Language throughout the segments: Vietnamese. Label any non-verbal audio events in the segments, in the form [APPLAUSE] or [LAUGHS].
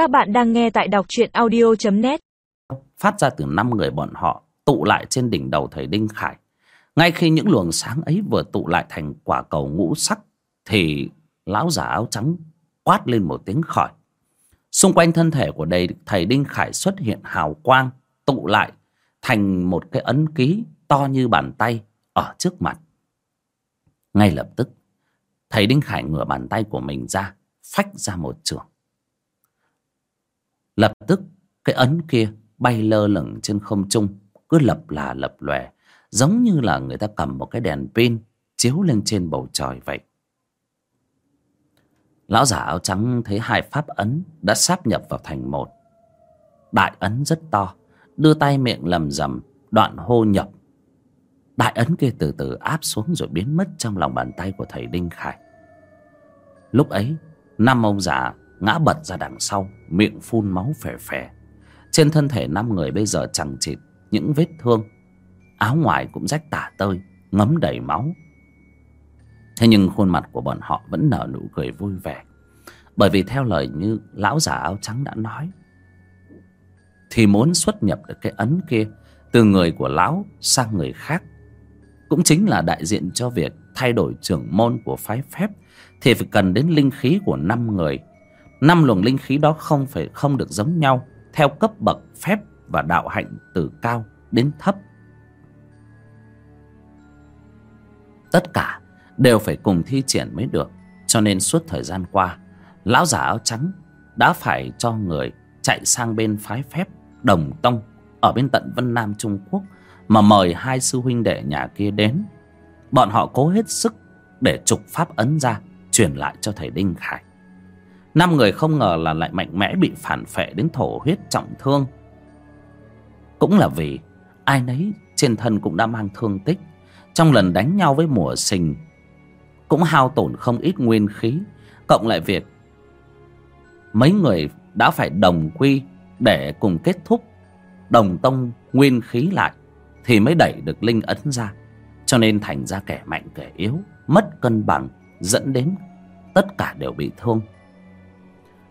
Các bạn đang nghe tại đọc truyện audio.net Phát ra từ năm người bọn họ, Tụ lại trên đỉnh đầu thầy Đinh Khải. Ngay khi những luồng sáng ấy vừa tụ lại thành quả cầu ngũ sắc, Thì lão giả áo trắng quát lên một tiếng khỏi. Xung quanh thân thể của đây thầy Đinh Khải xuất hiện hào quang, Tụ lại thành một cái ấn ký to như bàn tay ở trước mặt. Ngay lập tức, thầy Đinh Khải ngửa bàn tay của mình ra, phách ra một trường lập tức, cái ấn kia bay lơ lửng trên không trung, cứ lập là lập lòe, giống như là người ta cầm một cái đèn pin chiếu lên trên bầu trời vậy. Lão giả áo trắng thấy hai pháp ấn đã sáp nhập vào thành một. Đại ấn rất to, đưa tay miệng lầm rầm, đoạn hô nhập. Đại ấn kia từ từ áp xuống rồi biến mất trong lòng bàn tay của thầy đinh khải. Lúc ấy, năm ông già ngã bật ra đằng sau, miệng phun máu phè phè. Trên thân thể năm người bây giờ chẳng chịt những vết thương. Áo ngoài cũng rách tả tơi, ngấm đầy máu. Thế nhưng khuôn mặt của bọn họ vẫn nở nụ cười vui vẻ. Bởi vì theo lời như lão già áo trắng đã nói, thì muốn xuất nhập được cái ấn kia từ người của lão sang người khác cũng chính là đại diện cho việc thay đổi trưởng môn của phái phép, thì phải cần đến linh khí của năm người năm luồng linh khí đó không phải, không được giống nhau, theo cấp bậc phép và đạo hạnh từ cao đến thấp. Tất cả đều phải cùng thi triển mới được, cho nên suốt thời gian qua, lão giả áo trắng đã phải cho người chạy sang bên phái phép đồng tông ở bên tận vân nam trung quốc mà mời hai sư huynh đệ nhà kia đến. Bọn họ cố hết sức để trục pháp ấn ra, truyền lại cho thầy đinh khải năm người không ngờ là lại mạnh mẽ bị phản phệ đến thổ huyết trọng thương. Cũng là vì ai nấy trên thân cũng đã mang thương tích. Trong lần đánh nhau với mùa sình, cũng hao tổn không ít nguyên khí. Cộng lại việc mấy người đã phải đồng quy để cùng kết thúc, đồng tông nguyên khí lại thì mới đẩy được linh ấn ra. Cho nên thành ra kẻ mạnh kẻ yếu, mất cân bằng, dẫn đến tất cả đều bị thương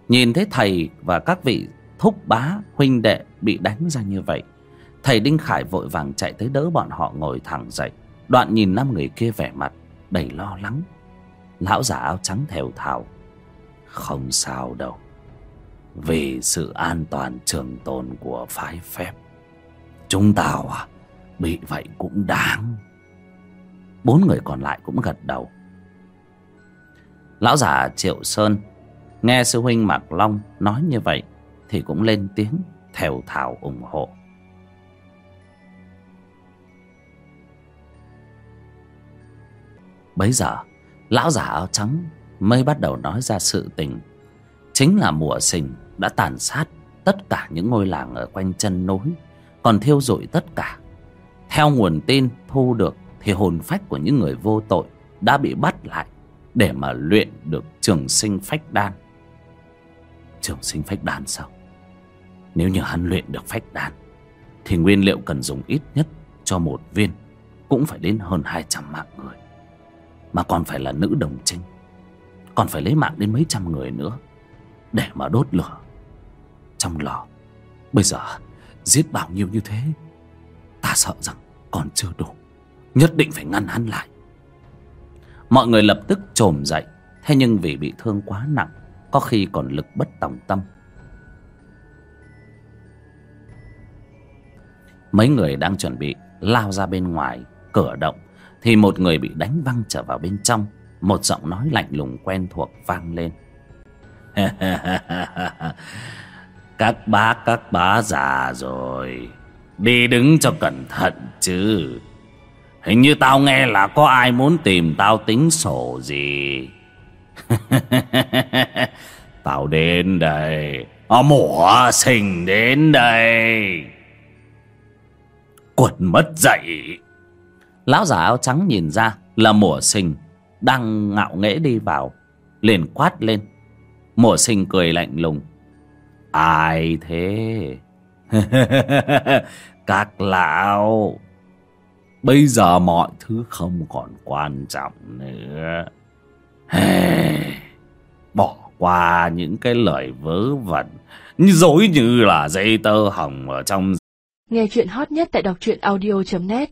nhìn thấy thầy và các vị thúc bá huynh đệ bị đánh ra như vậy, thầy đinh khải vội vàng chạy tới đỡ bọn họ ngồi thẳng dậy. Đoạn nhìn năm người kia vẻ mặt đầy lo lắng. Lão già áo trắng thều thào, không sao đâu, vì sự an toàn trường tồn của phái phép, chúng tao à bị vậy cũng đáng. Bốn người còn lại cũng gật đầu. Lão già triệu sơn nghe sư huynh mạc long nói như vậy thì cũng lên tiếng thều thào ủng hộ. Bấy giờ, lão giả áo trắng mới bắt đầu nói ra sự tình. Chính là mùa sình đã tàn sát tất cả những ngôi làng ở quanh chân núi, còn thiêu rụi tất cả. Theo nguồn tin thu được thì hồn phách của những người vô tội đã bị bắt lại để mà luyện được trường sinh phách đan trường sinh phách đan sao? Nếu như hắn luyện được phách đan thì nguyên liệu cần dùng ít nhất cho một viên cũng phải đến hơn hai trăm mạng người. Mà còn phải là nữ đồng trinh, còn phải lấy mạng đến mấy trăm người nữa để mà đốt lửa. Trong lò, bây giờ giết bao nhiêu như thế, ta sợ rằng còn chưa đủ, nhất định phải ngăn hắn lại. Mọi người lập tức trồm dậy, thế nhưng vì bị thương quá nặng có khi còn lực bất tòng tâm. Mấy người đang chuẩn bị lao ra bên ngoài cửa động thì một người bị đánh văng trở vào bên trong, một giọng nói lạnh lùng quen thuộc vang lên. [LAUGHS] Các bác các bá già rồi, đi đứng cho cẩn thận chứ. Hình như tao nghe là có ai muốn tìm tao tính sổ gì. [LAUGHS] tao đến đây. Mùa sinh đến đây. Quật mất dậy. Lão già áo trắng nhìn ra là mùa sinh đang ngạo nghễ đi vào, liền quát lên. Mùa sinh cười lạnh lùng. Ai thế? [LAUGHS] Các lão. Bây giờ mọi thứ không còn quan trọng nữa bỏ qua những cái lời vớ vẩn, dối như là dây tơ hồng ở trong Nghe chuyện hot nhất tại đọc truyện audio.net